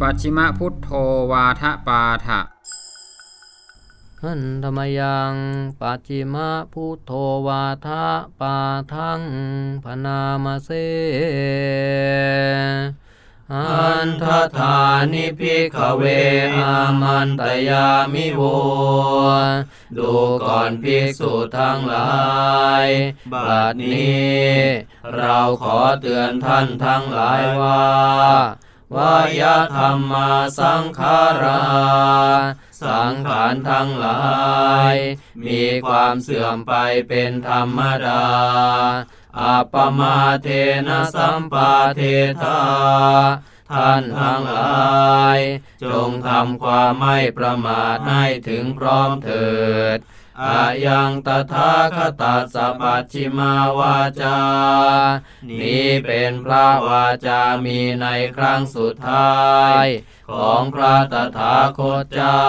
ปัจิมพุทโธวาทปาทะหันธรรมยังปัจิมะพุทโธวาทะปาทังพนามาเส นทธานิพิกเวอามันตยามิโวดูก่อนภิกษุทั้งหลาย บัดนี้ เราขอเตือนท่านทั้งหลายว่าวายธรรมาสังขารา สังขารทั้งหลาย มีความเสื่อมไปเป็นธรรมดาอัปปมาเทนะสัมปาเทธา ท่านทั้งหลาย จงทำความไม่ประมาทให้ถึงพร้อมเถิดอายังตถาคตาสปปัจฉิมาวาจา นี้เป็นพระวาจามีในครั้งสุดท้าย ของพระตถาคตเจ้า